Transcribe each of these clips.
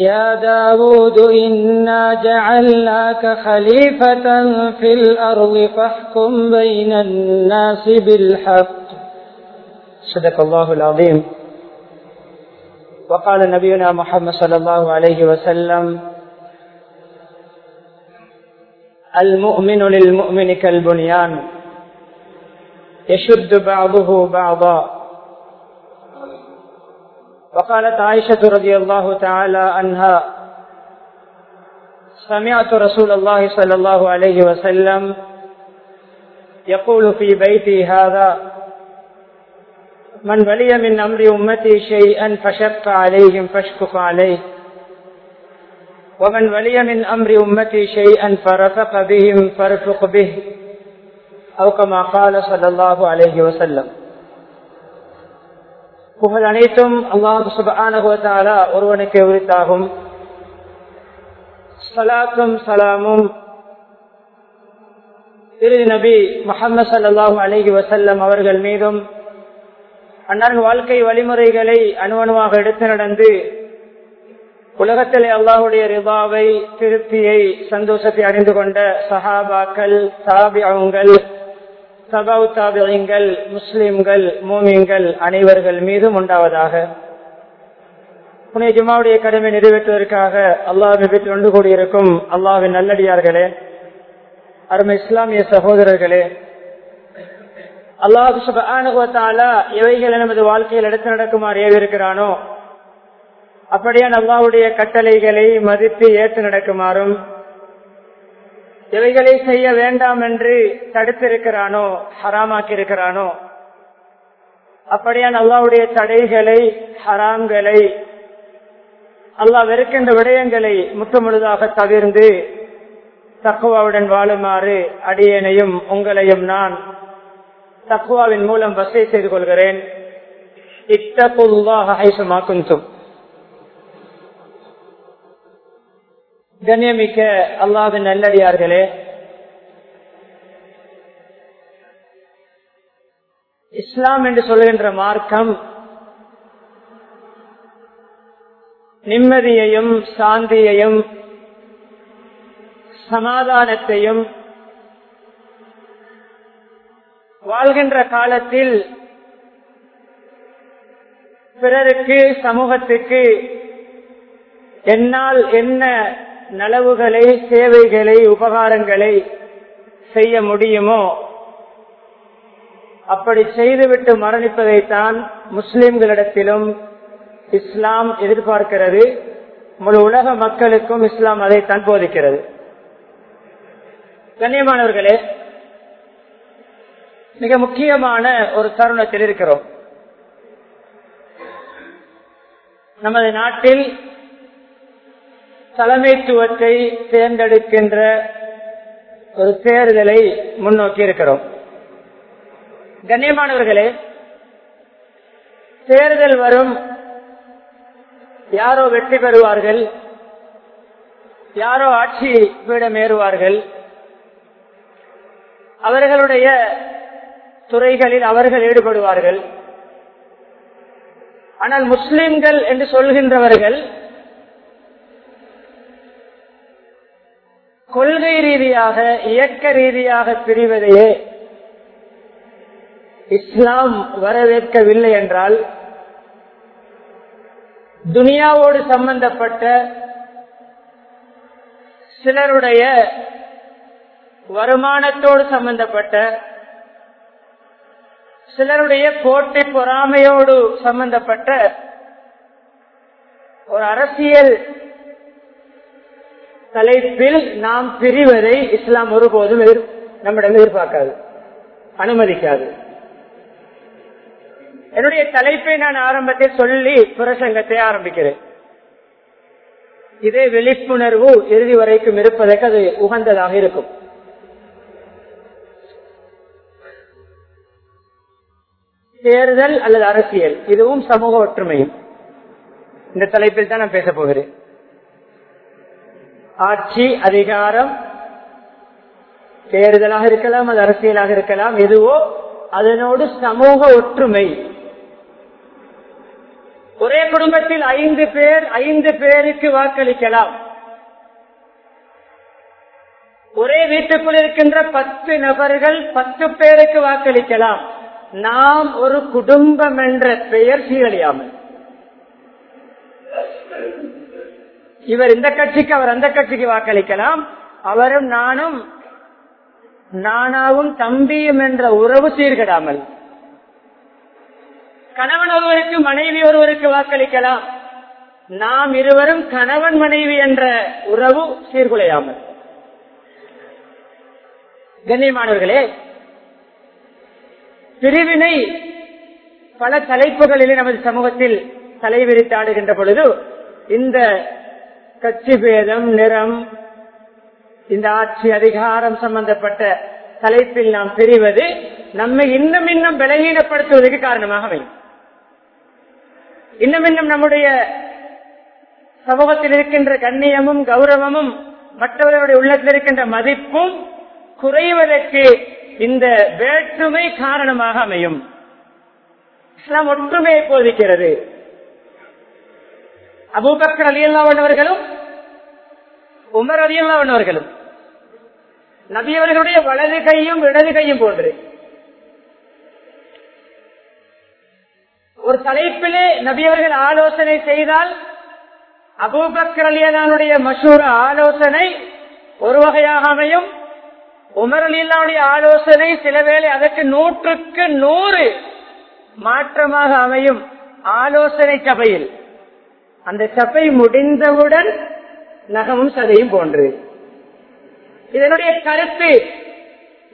يا داود إنا جعلناك خليفة في الأرض فاحكم بين الناس بالحق. صدق الله العظيم. وقال نبينا محمد صلى الله عليه وسلم المؤمن للمؤمن كالبنيان يشد بعضه بعضا. وقالت عائشة رضي الله تعالى عنها سمعت رسول الله صلى الله عليه وسلم يقول في بيتي هذا من ولي من أمر أمتي شيئا فشق عليهم فاشكف عليه ومن ولي من أمر أمتي شيئا فرفق بهم فارفق به أو كما قال صلى الله عليه وسلم. புகழ் அனைத்தும் அல்லாஹு சுபானகுவத்தாலா ஒருவனுக்கு உரித்தாகும். சலாத்தும் சலாமும். இறுதி நபி முகமது சல்லாஹூ அலஹி வசல்லம் அவர்கள் மீதும் அன்னாரின் வாழ்க்கை வழிமுறைகளை அணுவணுவாக எடுத்து நடந்து உலகத்திலே அல்லாஹுடைய ரிபாவை திருப்தியை சந்தோஷத்தை அறிந்து கொண்ட சஹாபாக்கள் சஹாபியாவுங்கள் சபாவு தாபியங்கள் முஸ்லிம்கள் மூமியங்கள் அனைவர்கள் மீதும் உண்டாவதாக. புனே ஜுமாவுடைய கடமை நிறைவேற்றுவதற்காக அல்லாஹ் ஒன்று கூடியிருக்கும் அல்லாவின் நல்லடியார்களே அருமை இஸ்லாமிய சகோதரர்களே அல்லாஹு சுபானுகத்தாலா எவைகள் நமது வாழ்க்கையில் எடுத்து நடக்குமாறு ஏவிருக்கிறானோ அப்படியே அல்லாவுடைய கட்டளைகளை மதித்து ஏற்று நடக்குமாறும் எவைகளை செய்ய வேண்டாம் என்று தடுத்திருக்கிறானோ ஹராமாக்கி இருக்கிறானோ அப்படியான் அல்லாவுடைய தடைகளை ஹராம்களை அல்லாஹ் வெறுக்கின்ற விடயங்களை முற்றுமுழுதாக தவிர்ந்து தக்குவாவுடன் வாழுமாறு அடியேனையும் உங்களையும் நான் தக்குவாவின் மூலம் வசதி செய்து கொள்கிறேன். இத்தகுல்லாக ஐசமாக்கும் கண்ணியமிக்க அல்லாவின் நல்லடியார்களே இஸ்லாம் என்று சொல்கின்ற மார்க்கம் நிம்மதியையும் சாந்தியையும் சமாதானத்தையும் வாழ்கின்ற காலத்தில் பிறருக்கு சமூகத்துக்கு என்னால் என்ன நலவுகளை சேவைகளை உபகாரங்களை செய்ய முடியுமோ? அப்படி செய்துவிட்டு மரணிப்பதைத்தான் முஸ்லிம்களிடத்திலும் இஸ்லாம் எதிர்பார்க்கிறது. முழு உலக மக்களுக்கும் இஸ்லாம் அதை போதிக்கிறது கண்ணியமானவர்களே மிக முக்கியமான ஒரு தருணத்தில் இருக்கிறோம். நமது நாட்டில் தலைமைத்துவத்தை தேர்ந்தெடுக்கின்ற ஒரு தேர்தலை முன்னோக்கி இருக்கிறோம் கண்ணியமானவர்களே தேர்தல் வரும் யாரோ வெற்றி பெறுவார்கள் யாரோ ஆட்சி பீடம் ஏறுவார்கள் அவர்களுடைய துறைகளில் அவர்கள் ஈடுபடுவார்கள். ஆனால் முஸ்லிம்கள் என்று சொல்கின்றவர்கள் கொள்கை ரீதியாக இயக்க ரீதியாக பிரிவதையே இஸ்லாம் வரவேற்கவில்லை என்றால் துனியாவோடு சம்பந்தப்பட்ட சிலருடைய வருமானத்தோடு சம்பந்தப்பட்ட சிலருடைய போட்டி பொறாமையோடு சம்பந்தப்பட்ட ஒரு அரசியல் தலைப்பில் நாம் பிரிவதை இஸ்லாம் ஒருபோதும் எதிர் நம்மிடம் எதிர்பார்க்காது. அனுமதிக்காது. என்னுடைய தலைப்பை நான் ஆரம்பத்தில் சொல்லி பிரசங்கத்தை ஆரம்பிக்கிறேன். இதே விழிப்புணர்வு இறுதி வரைக்கும் இருப்பதற்கு அது உகந்ததாக இருக்கும். தேர்தல் அல்லது அரசியல் இதுவும் சமூக ஒற்றுமையும். இந்த தலைப்பில் தான் நான் பேச போகிறேன். ஆட்சி அதிகாரம் தேர்தலாக இருக்கலாம் அது அரசியலாக இருக்கலாம் எதுவோ அதனோடு சமூக ஒற்றுமை. ஒரே குடும்பத்தில் ஐந்து பேர் ஐந்து பேருக்கு வாக்களிக்கலாம். ஒரே வீட்டுக்குள் இருக்கின்ற பத்து நபர்கள் பத்து பேருக்கு வாக்களிக்கலாம். நாம் ஒரு குடும்பம் என்ற பெயர் சீரழியாமல். இவர் இந்த கட்சிக்கு அவர் அந்த கட்சிக்கு வாக்களிக்கலாம். அவரும் நானும் நானாவும் தம்பியும் என்ற உறவு சீர்கெடாமல். கணவன் ஒருவருக்கு மனைவி ஒருவருக்கு வாக்களிக்கலாம். நாம் இருவரும் கணவன் மனைவி என்ற உறவு சீர்குலையாமல். கண்ணியமானவர்களே பிரிவினை பல தலைப்புகளிலே நமது சமூகத்தில் தலைவிரித்தாடுகின்ற பொழுது இந்த கட்சி பேதம் நிறம். இந்த ஆட்சி அதிகாரம் சம்பந்தப்பட்ட தலைப்பில் நாம் பிரிவது நம்மை இன்னும் இன்னும் பலகீனப்படுத்துவதற்கு காரணமாக அமையும் இன்னும் இன்னும் நம்முடைய சமூகத்தில் இருக்கின்ற கண்ணியமும் கௌரவமும் மற்றவர்களுடைய உள்ளத்தில் இருக்கின்ற மதிப்பும் குறைவதற்கு இந்த வேற்றுமை காரணமாக அமையும். இஸ்லாம் ஒற்றுமையை போதிக்கிறது. அபூபக்கர் அலியல்லாவண்ணவர்களும் உமர் அலியல்லாவனவர்களும் நபியவர்களுடைய வலது கையும் இடது கையும் போன்று. ஒரு தலைப்பிலே நபியவர்கள் ஆலோசனை செய்தால் அபூபக்கர் அலியலானுடைய மஷூர் ஆலோசனை ஒரு வகையாக அமையும். உமர் அலியல்லாவுடைய ஆலோசனை சில வேளை அதற்கு நூற்றுக்கு நூறு மாற்றமாக அமையும் ஆலோசனை சபையில். அந்த சபை முடிந்தவுடன் நகமும் சதையும் போன்று. இதனுடைய கருத்து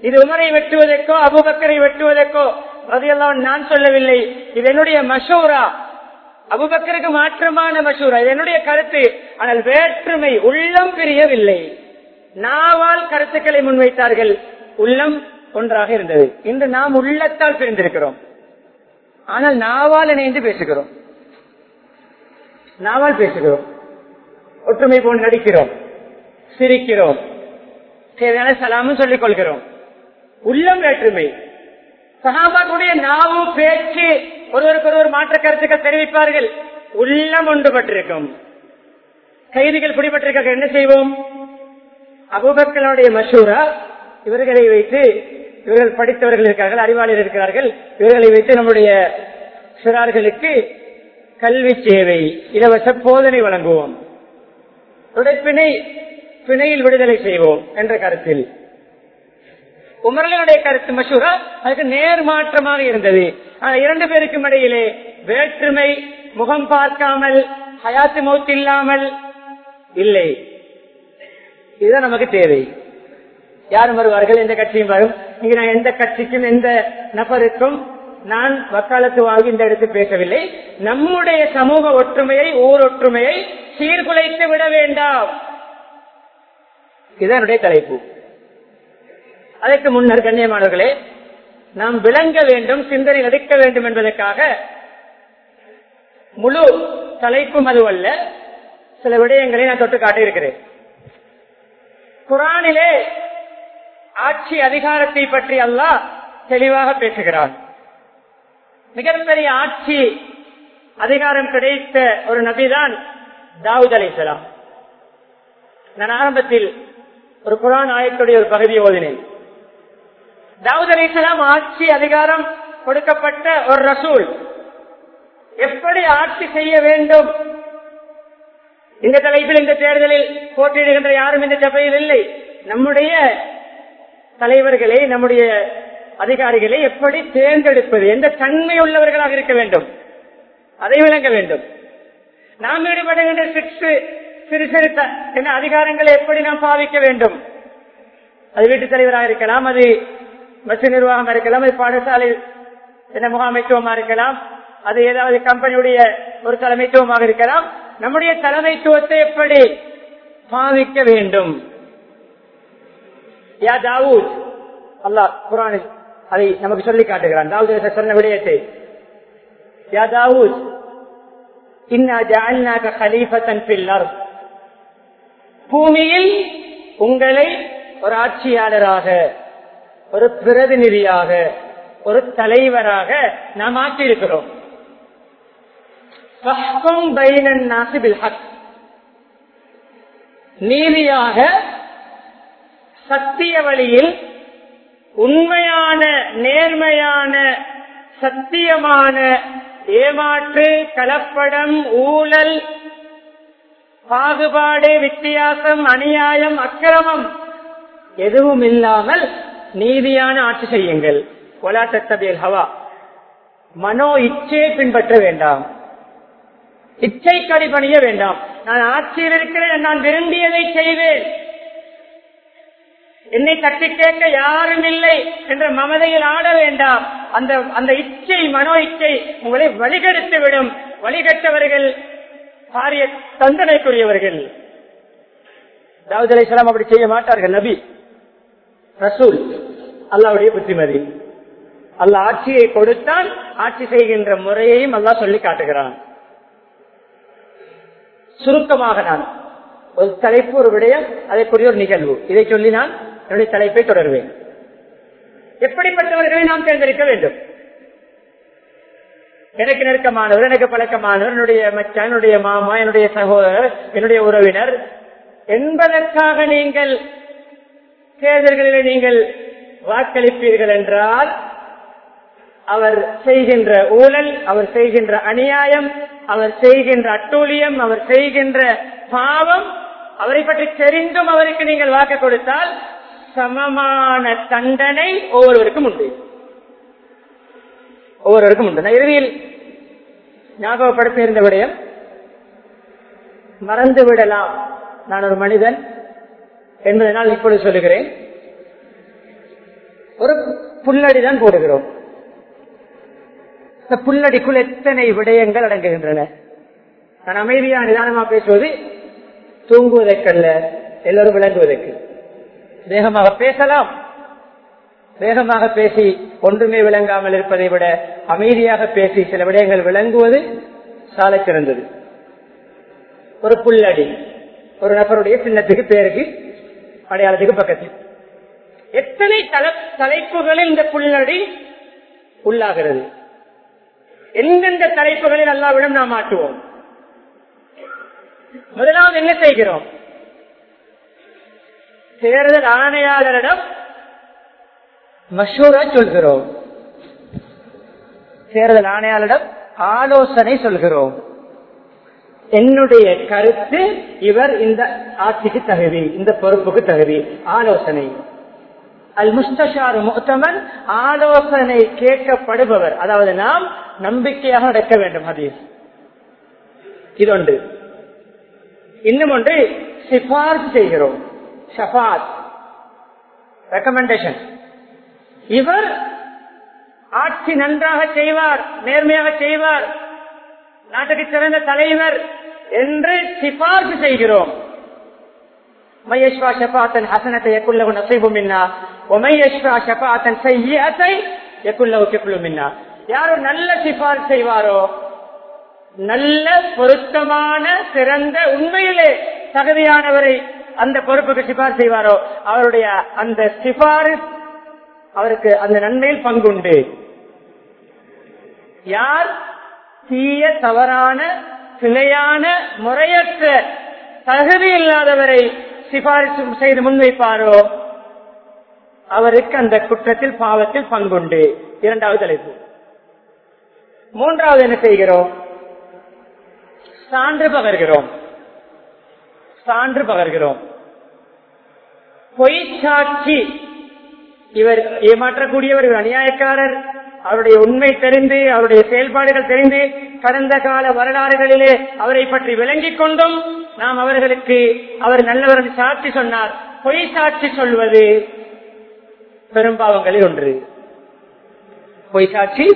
இது உமரை வெட்டுவதற்கோ அபுபக்கரை வெட்டுவதற்கோ அதையெல்லாம் நான் சொல்லவில்லை. இது என்னுடைய மஷூரா. அபுபக்கருக்கு மாற்றமான மஷூரா. இது என்னுடைய கருத்து. ஆனால் வேற்றுமை உள்ளம் பிரியவில்லை. நாவால் கருத்துக்களை முன்வைத்தார்கள். உள்ளம் ஒன்றாக இருந்தது. இன்று நாம் உள்ளத்தால் பிரிந்திருக்கிறோம். ஆனால் நாவால் இணைந்து பேசுகிறோம். நாவால் பேசுகிறோம். ஒற்றுமை போல் நடிக்கிறோம். சிரிக்கிறோம். தேவையான சலாமும் சொல்லிக் கொள்கிறோம். உள்ளம் வேற்றுமை. சகாபாக்குடைய நாவு பேச்சு ஒருவருக்கு ஒருவர் மாற்ற கருத்துக்கள் தெரிவிப்பார்கள். உள்ளம் ஒன்றுபட்டிருக்கும். கைதிகள் பிடிபட்டிருக்க என்ன செய்வோம்? அபுபக்களுடைய மஷூரா இவர்களை வைத்து இவர்கள் படித்தவர்கள் இருக்கிறார்கள் அறிவாளர் இருக்கிறார்கள். இவர்களை வைத்து நம்முடைய சிறார்களுக்கு கல்வி சேவை இலவச போதனை வழங்குவோம். உடைப்பினை பிணையில் விடுதலை செய்வோம் என்ற கருத்தில். உமரலுடைய கருத்து மசூரா அதுக்கு நேர்மாற்றமாக இருந்தது. இரண்டு பேருக்கும் இடையிலே வேற்றுமை முகம் பார்க்காமல் ஹயாத்து மௌத் இல்லாமல் இல்லை. இதுதான் நமக்கு தேவை. யாரும் வருவார்கள்? எந்த கட்சியும் வரும். இங்கு நான் எந்த கட்சிக்கும் எந்த நபருக்கும் நான் வக்காலத்து வாங்கி இந்த இடத்தில் பேசவில்லை. நம்முடைய சமூக ஒற்றுமையை ஊர் ஒற்றுமையை சீர்குலைத்து விட வேண்டாம். இதனுடைய தலைப்பு. அதற்கு முன்னர் கண்ணியமானவர்களே நாம் விளங்க வேண்டும் சிந்தனை நடிக்க வேண்டும் என்பதற்காக முழு தலைப்பும் அதுவல்ல. சில விடயங்களை நான் தொட்டு காட்டியிருக்கிறேன். குரானிலே ஆட்சி அதிகாரத்தை பற்றி அல்லாஹ் தெளிவாக பேசுகிறான். மிகப்பெரிய ஆட்சி அதிகாரம் கிடைத்த ஒரு நபிதான் தாவூத் அலிசலாம் நான் ஆரம்பத்தில் ஒரு குரான் ஆயத்துடைய ஒரு பகுதியை ஓதினேன். தாவூத் அலிசலாம் ஆட்சி அதிகாரம் கொடுக்கப்பட்ட ஒரு ரசூல் எப்படி ஆட்சி செய்ய வேண்டும்? இந்த தலைப்பில் இந்த தேர்தலில் போட்டியிடுகின்ற யாரும் இந்த சபையில் இல்லை. நம்முடைய தலைவர்களை நம்முடைய அதிகாரிகளை எப்படி தேர்ந்தெடுப்பது? எந்த தன்மை உள்ளவர்களாக இருக்க வேண்டும்? அதை விளங்க வேண்டும். நாம் ஈடுபடுகின்ற சிற்று சிறு சிறு த- என்ன அதிகாரங்களை எப்படி நாம் பாவிக்க வேண்டும்? அது வீட்டு தலைவராக இருக்கலாம் அது பஸ் நிர்வாகமா இருக்கலாம் அது பாடசாலை என்ன முகாமைத்துவமா இருக்கலாம் அது ஏதாவது கம்பெனியுடைய ஒரு தலைமைத்துவமாக இருக்கலாம். நம்முடைய தலைமைத்துவத்தை எப்படி பாவிக்க வேண்டும்? யா தாவூத் அல்லாஹ் குரானில் அதை நமக்கு சொல்லி காட்டுகிறான். தாவூத் சொன்ன விடயத்தை. யா தாவூத் இன்னா பூமியில் உங்களை ஒரு ஆட்சியாளராக ஒரு பிரதிநிதியாக ஒரு தலைவராக நாம் ஆக்கியிருக்கிறோம். ஹக். நீதியாக சத்திய வழியில் உண்மையான நேர்மையான சத்தியமான ஏமாற்று கலப்படம் ஊழல் பாகுபாடு வித்தியாசம் அநியாயம் அக்கிரமம் எதுவும் இல்லாமல் நீதியான ஆட்சி செய்யுங்கள். கொலாட்டத்தபியல் ஹவா. மனோ இச்சையை பின்பற்ற வேண்டாம். இச்சை கடிபணிய வேண்டாம். நான் ஆட்சியில் இருக்கிறேன் நான் விரும்பியதை செய்வேன். என்னை தட்டி கேட்க யாரும் இல்லை என்ற மமதையில் ஆட வேண்டாம். அந்த அந்த இச்சை மனோ இச்சை உங்களை வழிகெடுத்து விடும். வழிகட்டவர்கள் பாரிய தந்தனைக்குரியவர்கள் தாவூத் அலைஹிஸ்ஸலாம் அப்படி செய்ய மாட்டார்கள் நபி. ரசூல் அல்லாவுடைய புத்திமதி. அல்லாஹ் ஆட்சியை கொடுத்தான் ஆட்சி செய்கின்ற முறையையும் அல்லாஹ் சொல்லி காட்டுகிறான். சுருக்கமாக நான் ஒரு தலைப்பு ஒரு விடயம் அதற்குரிய ஒரு நிகழ்வு. இதை சொல்லி நான் என்னுடைய தலைப்பை தொடருவேன். எப்படிப்பட்டவர்களை நாம் தேர்ந்தெடுக்க வேண்டும்? எனக்கு நெருக்கமானவர் எனக்கு பழக்கமானவர் என்னுடைய மச்சான் என்னுடைய மாமா என்னுடைய சகோதரர் என்னுடைய உறவினர் என்பதற்காக நீங்கள் தேர்தல்களில் நீங்கள் வாக்களிப்பீர்கள் என்றால் அவர் செய்கின்ற ஊழல் அவர் செய்கின்ற அநியாயம் அவர் செய்கின்ற அட்டூழியம் அவர் செய்கின்ற பாவம் அவரை பற்றி தெரிந்தும் அவருக்கு நீங்கள் வாக்கு கொடுத்தால் சமமான தண்டனை ஒவ்வொருவருக்கும் உண்டு. ஒவ்வொருவருக்கும் உண்டு. நான் இறுதியில் ஞாபகப்படுத்த இருந்த விடயம் மறந்து விடலாம். நான் ஒரு மனிதன் என்பதனால் இப்பொழுது சொல்லுகிறேன். ஒரு புல்லடிதான் போடுகிறோம். இந்த புல்லடிக்குள் எத்தனை விடயங்கள் அடங்குகின்றன. நான் அமைதியா நிதானமா பேசுவது தூங்குவதற்கல்ல எல்லோரும் விளங்குவதற்கு. வேகமாக பேசலாம். வேகமாக பேசி ஒன்றுமே விளங்காமல் இருப்பதை விட அமைதியாக பேசி சில விடயங்கள் விளங்குவது சாலை சிறந்தது. ஒரு புல்லடி. ஒரு நபருடைய சின்னத்துக்கு பேருக்கு அடையாளத்துக்கு பக்கத்தில். எத்தனை தல தலைப்புகளில் இந்த புல்லடி உள்ளாகிறது? எந்தெந்த தலைப்புகளில் அல்லாவிடம் நாம் மாட்டுவோம் முதலாவது என்ன செய்கிறோம்? தேர்தல் ஆணையாளரிடம் மஷூரா சொல்கிறோம். தேர்தல் ஆணையாளரிடம் ஆலோசனை சொல்கிறோம். என்னுடைய கருத்து இவர் இந்த ஆட்சிக்கு தகுதி இந்த பொறுப்புக்கு தகுதி. ஆலோசனை. அல் முஸ்தாரு முத்தமன் ஆலோசனை கேட்கப்படுபவர். அதாவது நாம் நம்பிக்கையாக நடக்க வேண்டும் ஹதீஸ். இது ஒன்று. இன்னும் ஒன்று சிபார்சு செய்கிறோம். ஷபாத் ரெக்கமெண்டேஷன் இவர் ஆட்சி நன்றாக செய்வார் நேர்மையாக செய்வார் நாட்டுக்கு சிறந்த தலைவர் என்று சிபார்சு செய்கிறோம். மையஸ்வா ஷபாத்தன் ஹசனத்தை எக்குள்ளவு நசைபும் மின்னா ஒமையஸ்வா ஷபாத்தன் செய்யத்தை எக்குள்ளவு கெப்புள்ளு மின்னா. யாரும் நல்ல சிபார் செய்வாரோ நல்ல பொருத்தமான சிறந்த உண்மையிலே தகுதியானவரை அந்த பொறுப்புக்கு சிபார் செய்வாரோ? அவருடைய அந்த சிபாரிஸ் அவருக்கு அந்த நன்மையில் பங்குண்டு. யார்? தீய தவறான பிழையான முறையற்ற தகுதி இல்லாதவரை சிபாரிசு செய்து முன்வைப்பாரோ? அவருக்கு அந்த குற்றத்தில் பாவத்தில் பங்குண்டு. இரண்டாவது தலைப்பு. மூன்றாவது என்ன செய்கிறோம்? சான்று பகர்கிறோம். சான்று பகர்கிறோம். பொய் சாட்சி இவர் ஏமாற்றக்கூடியவர் இவர் அநியாயக்காரர். அவருடைய உண்மை தெரிந்து அவருடைய செயல்பாடுகள் தெரிந்து கடந்த கால வரலாறுகளிலே அவரை பற்றி விளங்கிக் கொண்டும் நாம் அவர்களுக்கு அவர் நல்லவர் சாட்சி சொன்னார். பொய் சாட்சி சொல்வது பெரும்பாவங்களில் ஒன்று. பொய் சாட்சி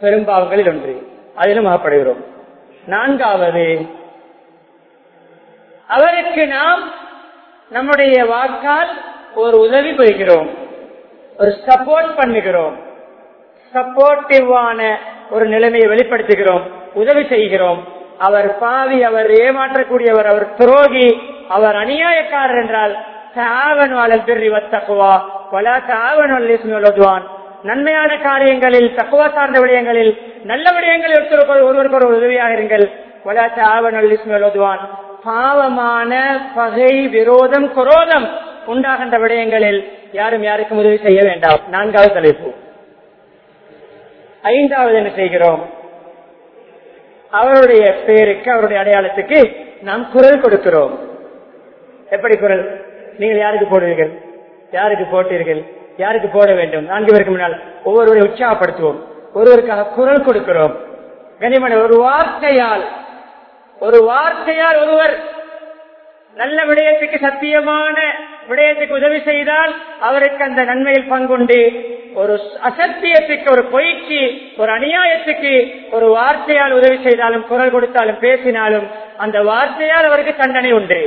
பெரும்பாவங்களில் ஒன்று. அதிலும் அகப்படுகிறோம் நான்காவது அவருக்கு நாம் நம்முடைய வாக்கால் ஒரு உதவி பெறுகிறோம் ஒரு சப்போர்ட் பண்ணுகிறோம். சப்போர்ட்டிவான ஒரு நிலைமையை வெளிப்படுத்துகிறோம். உதவி செய்கிறோம். அவர் பாவி அவர் ஏமாற்றக்கூடியவர் அவர் துரோகி அவர் அநியாயக்காரர் என்றால் தாவன் வாழல் பெறி வத்தக்குவா நன்மையான காரியங்களில் தக்குவா சார்ந்த விடயங்களில் நல்ல விடயங்களில் ஒருத்தருக்கு ஒருவருக்கு ஒரு உதவியாக இருங்கள். வலா தாவன் பாவமான பகை விரோதம் குரோதம் உண்டாகின்ற விடயங்களில் யாரும் யாருக்கும் உதவி செய்ய வேண்டாம். நான்காவது தலைப்பு. ஐந்தாவது என்ன செய்கிறோம்? அவருடைய பேருக்கு அவருடைய அடையாளத்துக்கு நாம் குரல் கொடுக்கிறோம். எப்படி குரல்? நீங்கள் யாருக்கு போடுவீர்கள்? யாருக்கு போட்டீர்கள்? யாருக்கு போட வேண்டும்? நான்கு பேருக்கு முன்னால் ஒவ்வொருவரை உற்சாகப்படுத்துவோம். ஒருவருக்காக குரல் கொடுக்கிறோம். கனிமன ஒரு வார்த்தையால் ஒரு வார்த்தையால் ஒருவர் நல்ல விடயத்துக்கு சத்தியமான விடயத்துக்கு உதவி செய்தால் அவருக்கு அந்த நன்மையில் பங்குண்டு. ஒரு அசத்தியத்துக்கு ஒரு பொய்க்கு ஒரு அநியாயத்துக்கு ஒரு வார்த்தையால் உதவி செய்தாலும் குரல் கொடுத்தாலும் பேசினாலும் அந்த வார்த்தையால் அவருக்கு தண்டனை உண்டு.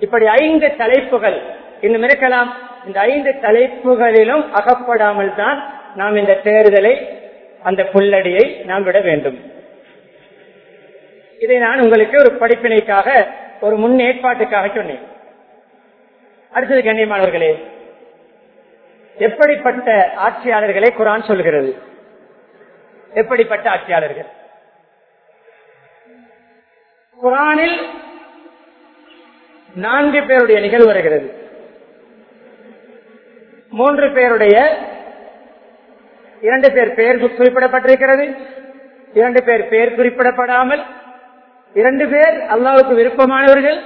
இப்படி ஐந்து தலைப்புகள் இன்னும் இருக்கலாம். இந்த ஐந்து தலைப்புகளிலும் அகப்படாமல் தான் நாம் இந்த தேர்தலை அந்த புல்லடியை நாம் விட வேண்டும். இதை நான் உங்களுக்கு ஒரு படிப்பினைக்காக ஒரு முன்னேற்பாட்டுக்காக சொன்னேன். அடுத்தது கண்ணியமானவர்களே எப்படிப்பட்ட ஆட்சியாளர்களை குரான் சொல்கிறது? எப்படிப்பட்ட ஆட்சியாளர்கள்? குரானில் நான்கு பேருடைய நிகழ்வு வருகிறது. மூன்று பேருடைய இரண்டு பேர் பெயர் குறிப்பிடப்பட்டிருக்கிறது இரண்டு பேர் பெயர் குறிப்பிடப்படாமல் இரண்டு பேர் அல்லாவுக்கு விருப்பமானவர்கள்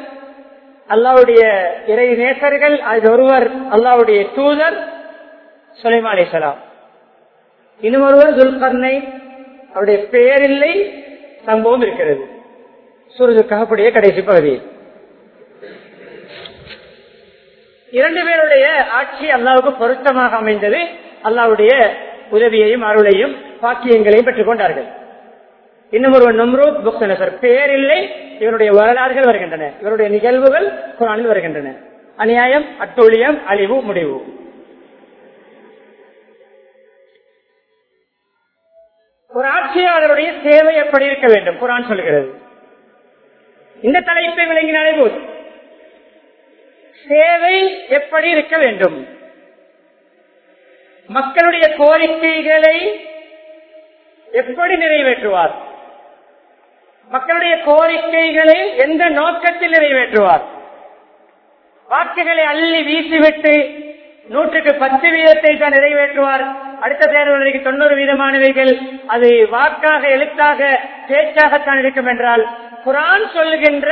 அல்லாவுடைய இறை நேசர்கள் அது ஒருவர் அல்லாவுடைய தூதர் சுலைமா அலிசலாம் இன்னும் ஒருவர் துல்கர்னை அவருடைய பெயர் இல்லை சம்பவம் இருக்கிறது. சூரஜு ககப்புடைய கடைசி பகுதி. இரண்டு பேருடைய ஆட்சி அல்லாவுக்கு பொருத்தமாக அமைந்தது அல்லாவுடைய உதவியையும் அருளையும் பாக்கியங்களையும் பெற்றுக் கொண்டார்கள். இன்னும் ஒருவர் நம்ரூத் புக்தனசர் பெயர் இல்லை இவருடைய வரலாறுகள் வருகின்றன. இவருடைய நிகழ்வுகள் குரானில் வருகின்றன. அநியாயம் அட்டூழியம் அழிவு முடிவு. ஒரு ஆட்சியாளருடைய சேவை எப்படி இருக்க வேண்டும்? குரான் சொல்கிறது. இந்த தலைப்பை விளங்கினாலே போதும் சேவை எப்படி இருக்க வேண்டும்? மக்களுடைய கோரிக்கைகளை எப்படி நிறைவேற்றுவார்? மக்களுடைய கோரிக்கைகளை எந்த நோக்கத்தில் நிறைவேற்றுவார்? வாக்குகளை அள்ளி வீசிவிட்டு நூற்றுக்கு பத்து வீதத்தை தான் நிறைவேற்றுவார். அடுத்த தேர்தலுக்கு தொண்ணூறு வீதமானவைகள் அது வாக்காக எழுத்தாக பேச்சாகத்தான் இருக்கும் என்றால் குரான் சொல்லுகின்ற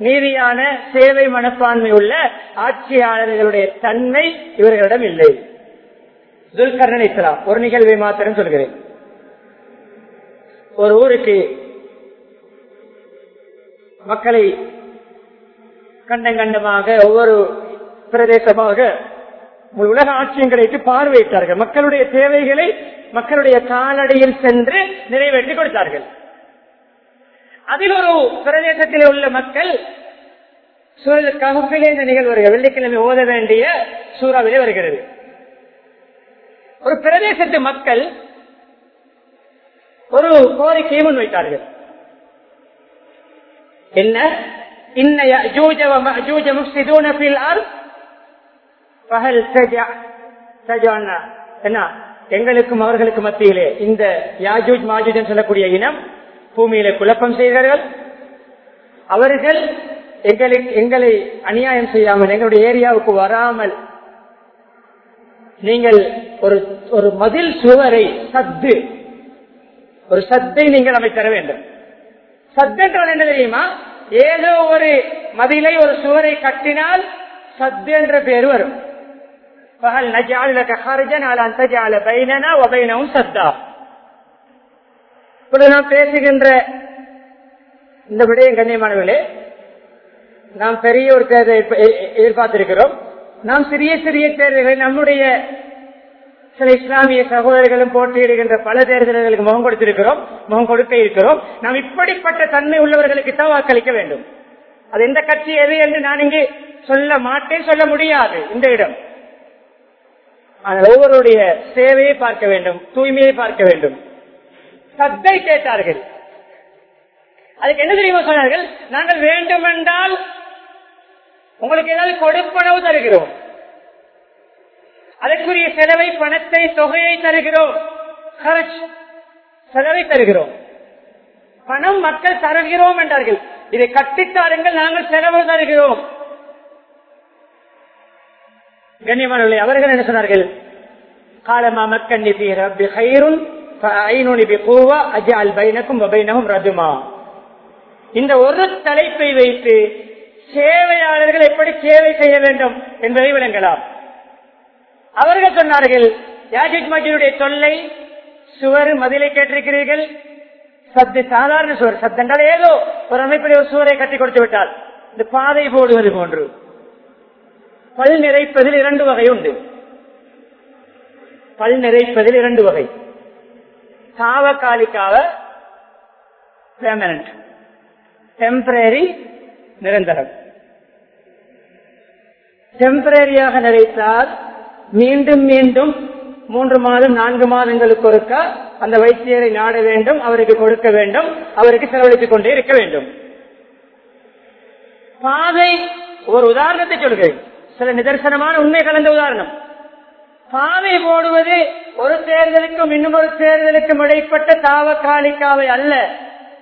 நீதியான சேவை மனப்பான்மை உள்ள ஆட்சியாளர்களுடைய தன்மை இவர்களிடம் இல்லை. துல்கர்ணன் இஸ்லாம் ஒரு நிகழ்வை மாத்திரம் சொல்கிறேன். ஒரு ஊருக்கு மக்களை கண்டம் கண்டமாக ஒவ்வொரு பிரதேசமாக உலக ஆட்சியம் கிடைத்து பார்வையிட்டார்கள். மக்களுடைய தேவைகளை மக்களுடைய காலடியில் சென்று நிறைவேற்றி கொடுத்தார்கள். அதில் ஒரு பிரதேசத்தில் உள்ள மக்கள் சூழல் ககுப்பிலே இந்த நிகழ்வு வெள்ளிக்கிழமை ஓத வேண்டிய சூறாவிலே வருகிறது. ஒரு பிரதேசத்து மக்கள் ஒரு கோரிக்கையை முன்வைத்தார்கள் என்ன? என்ன? எங்களுக்கும் அவர்களுக்கு மத்தியிலே இந்த யாஜூஜ் மாஜூஜ் சொல்லக்கூடிய இனம் பூமியில குழப்பம் செய்கிறார்கள் அவர்கள் எங்களுக்கு எங்களை அநியாயம் செய்யாமல் எங்களுடைய ஏரியாவுக்கு வராமல் நீங்கள் ஒரு ஒரு மதில் சுவரை சத்து ஒரு சத்தை நீங்கள் நமக்கு தர வேண்டும். சத்தென்றால் என்ன தெரியுமா? ஏதோ ஒரு மதிலை ஒரு சுவரை கட்டினால் சத்து என்ற பெயர் வரும். பகல் நஜால கஹாரஜன் அலந்த ஜால பைனனா சத்தா. இப்பொழுது நாம் பேசுகின்ற இந்த விடயம் கண்ணியமானவர்களே நாம் பெரிய ஒரு தேர்வை எதிர்பார்த்திருக்கிறோம். நாம் சிறிய சிறிய தேர்வுகளை நம்முடைய சில இஸ்லாமிய சகோதரர்களும் போட்டியிடுகின்ற பல தேர்தல்களுக்கு முகம் கொடுத்திருக்கிறோம் முகம் கொடுக்க இருக்கிறோம். நாம் இப்படிப்பட்ட தன்மை உள்ளவர்களுக்கு தான் வாக்களிக்க வேண்டும். அது எந்த கட்சி எது என்று நான் இங்கு சொல்ல மாட்டேன் சொல்ல முடியாது இந்த இடம். ஆனால் ஒவ்வொருடைய சேவையை பார்க்க வேண்டும் தூய்மையை பார்க்க வேண்டும். சத்தை கேட்டார்கள். அதுக்கு என்ன தெரியுமா சொன்னார்கள்? நாங்கள் வேண்டுமென்றால் உங்களுக்கு ஏதாவது கொடுப்பனவு தருகிறோம். அதற்குரிய செலவை பணத்தை தொகையை தருகிறோம். செலவை தருகிறோம். பணம் மக்கள் தருகிறோம் என்றார்கள். இதை கட்டித்தாருங்கள் நாங்கள் செலவு தருகிறோம். கண்ணியமானவர்களே அவர்கள் என்ன சொன்னார்கள்? காலமா மக்கண்ணி பி ஹைருன் பைனக்கும் ரஜுமா. இந்த ஒரு தலைப்பை வைத்து சேவையாளர்கள் எப்படி சேவை செய்ய வேண்டும் என்பதை விளங்கலாம். அவர்கள் சொன்னார்கள் யாஜித் மஜினுடைய தொல்லை சுவர் மதிலை கேட்டிருக்கிறீர்கள். சத்து சாதாரண சுவர் சத்தென்றால் ஏதோ ஒரு அமைப்பில் ஒரு சுவரை கட்டி கொடுத்து விட்டால் இந்த பாதை போடுவது போன்று. பல் நிறைப்பதில் இரண்டு வகை உண்டு. பல் நிறைப்பதில் இரண்டு வகை. சாவகாலிக்காக பெர்மனன்ட் டெம்பரரி நிரந்தரம். டெம்பரரியாக நிறைத்தால் மீண்டும் மீண்டும் மூன்று மாதம் நான்கு மாதங்களுக்கு ஒருக்க அந்த வைத்தியரை நாட வேண்டும் அவருக்கு கொடுக்க வேண்டும் அவருக்கு செலவழித்துக் கொண்டே இருக்க வேண்டும். பாதை ஒரு உதாரணத்தை சொல்கிறேன். சில நிதர்சனமான உண்மை கலந்த உதாரணம். பாதை போடுவது ஒரு தேர்தலுக்கும் இன்னும் ஒரு தேர்தலுக்கும் இடைப்பட்ட தாவக்காலிக்காவை அல்ல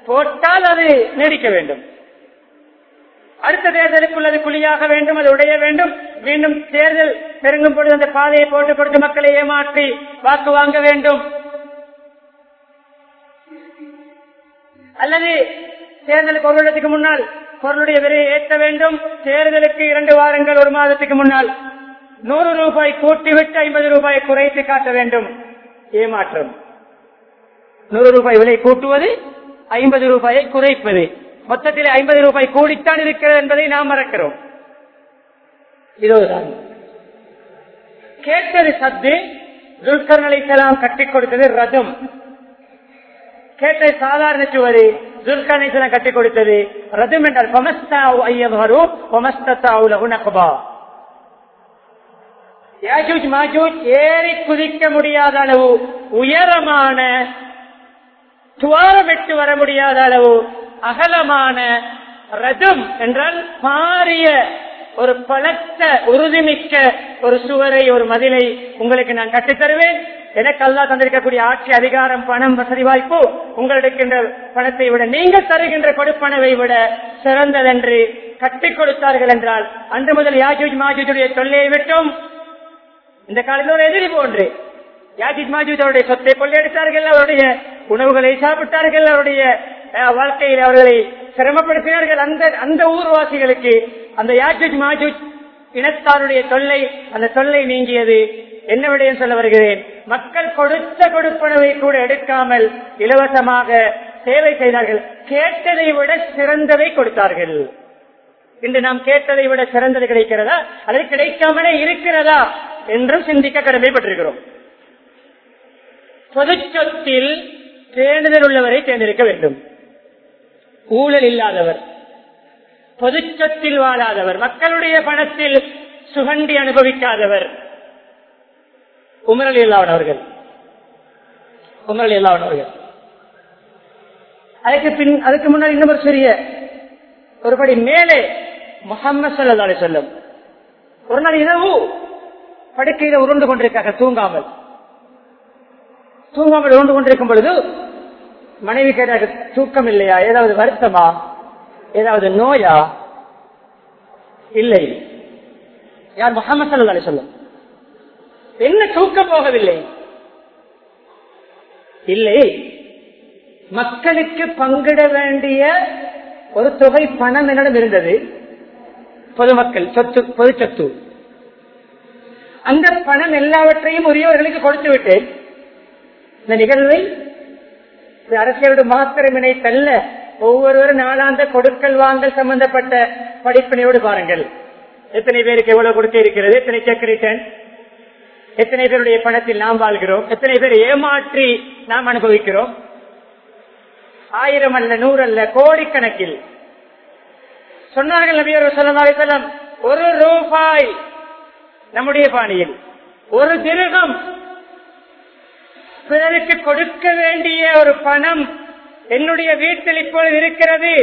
போட்டால் அது நீடிக்க வேண்டும். அடுத்த தேர்தலுக்குள் அது குழியாக வேண்டும் அது உடைய வேண்டும். மீண்டும் தேர்தல் பெருங்கும் பொழுது அந்த பாதையை போட்டு கொடுத்து மக்களை ஏமாற்றி வாக்கு வாங்க வேண்டும். அல்லது தேர்தலுக்கு ஒரு வருடத்துக்கு முன்னால் பொருளுடைய விலையை ஏற்ற வேண்டும். தேர்தலுக்கு இரண்டு வாரங்கள் ஒரு மாதத்துக்கு முன்னால் நூறு ரூபாய் கூட்டிவிட்டு ஐம்பது ரூபாய் குறைத்து காட்ட வேண்டும். ஏமாற்றம். நூறு ரூபாய் விலை கூட்டுவது ஐம்பது ரூபாயை குறைப்பது. மொத்தத்தில் ஐம்பது ரூபாய் கூடித்தான் இருக்கிறது என்பதை நாம் மறக்கிறோம். இதுதான் கேட்டது சத்து துல்கர்களை செலாம் கட்டிக் கொடுத்தது ரதம் கேட்டது சாதாரண சுவரு துல்கர்னை செலாம் கட்டிக் கொடுத்தது ரதம் என்றால் பொமஸ்தாவு ஐயவரு பமஸ்தாவு லகுனகபா யாஜூஜ் மாஜூஜ் ஏறி குதிக்க முடியாத அளவு உயரமான துவாரமிட்டு வர முடியாத அளவு அகலமான ரதம் என்றால் பாரிய ஒரு பலத்த உறுதிமிக்க ஒரு சுவரை ஒரு மதிலை உங்களுக்கு நான் கட்டித் தருவேன் எனக்கு அல்லா தந்திருக்கக்கூடிய ஆட்சி அதிகாரம் பணம் வசதி வாய்ப்பு உங்களுக்கின்ற பணத்தை விட நீங்கள் தருகின்ற கொடுப்பனவை விட சிறந்ததென்று கட்டிக் கொடுத்தார்கள் என்றால் அன்று முதல் யாஜூஜ் மாஜூஜுடைய தொல்லையை விட்டோம். இந்த காலத்தில் ஒரு எதிரி போன்று யாஜித் மாஜூத் அவருடைய சொத்தை கொள்ளையடித்தார்கள் அவருடைய உணவுகளை சாப்பிட்டார்கள் அவருடைய வாழ்க்கையில் அவர்களை சிரமப்படுத்தினார்கள். அந்த அந்த ஊர்வாசிகளுக்கு அந்த யாஜூஜ் மாஜூஜ் இனத்தாருடைய தொல்லை அந்த தொல்லை நீங்கியது. என்ன விடயம் சொல்ல வருகிறேன்? மக்கள் கொடுத்த கொடுப்பனவை கூட எடுக்காமல் இலவசமாக சேவை செய்தார்கள். கேட்டதை விட சிறந்ததை கொடுத்தார்கள். இன்று நாம் கேட்டதை விட சிறந்தது கிடைக்கிறதா? அது கிடைக்காமலே இருக்கிறதா என்றும் சிந்திக்க கடமைப்பட்டிருக்கிறோம். பொது சொத்தில் தேடுதல் உள்ளவரை தேர்ந்தெடுக்க வேண்டும். ஊழல் இல்லாதவர் பொதுச்சத்தில் வாழாதவர் மக்களுடைய பணத்தில் சுகண்டி அனுபவிக்காதவர். உமரல் இல்லாதவர்கள் உமரல் இல்லாதவர்கள் அதுக்கு பின் அதுக்கு முன்னால் இன்னும் ஒரு சிறிய ஒருபடி மேலே முகம்மது சல்லா சொல்லும் ஒரு நாள் இரவு படுக்கையில உருண்டு கொண்டிருக்காங்க தூங்காமல். தூங்காமல் உருண்டு கொண்டிருக்கும் பொழுது மனைவி கேட்டாங்க தூக்கம் இல்லையா? ஏதாவது வருத்தமா? ஏதாவது நோயா? இல்லை. யார்? முகமது சல்லா அலி என்ன தூக்கம் போகவில்லை? இல்லை. மக்களுக்கு பங்கிட வேண்டிய ஒரு தொகை பணம் என்னிடம் இருந்தது. பொதுமக்கள் சொத்து பொது சொத்து. அந்த பணம் எல்லாவற்றையும் உரியவர்களுக்கு கொடுத்து விட்டேன் இந்த நிகழ்வை அரசியலோடு மாத்திரம் இணைத்தல்ல ஒவ்வொருவரும் நாளாந்த கொடுக்கல் வாங்கல் சம்பந்தப்பட்ட படிப்பினையோடு பாருங்கள். எத்தனை பேருக்கு எவ்வளவு கொடுக்க இருக்கிறது எத்தனை செக் ரிட்டர்ன் எத்தனை பேருடைய பணத்தில் நாம் வாழ்கிறோம்? எத்தனை பேர் ஏமாற்றி நாம் அனுபவிக்கிறோம்? ஆயிரம் அல்ல நூறு அல்ல கோடிக்கணக்கில். சொன்னார்கள் நபியர் சொல்லலாம் ஒரு ரூபாய் நம்முடைய பாணியில் ஒரு திருகம் பிறருக்கு கொடுக்க வேண்டிய ஒரு பணம் என்னுடைய வீட்டில் இப்பொழுது இருக்கிறது.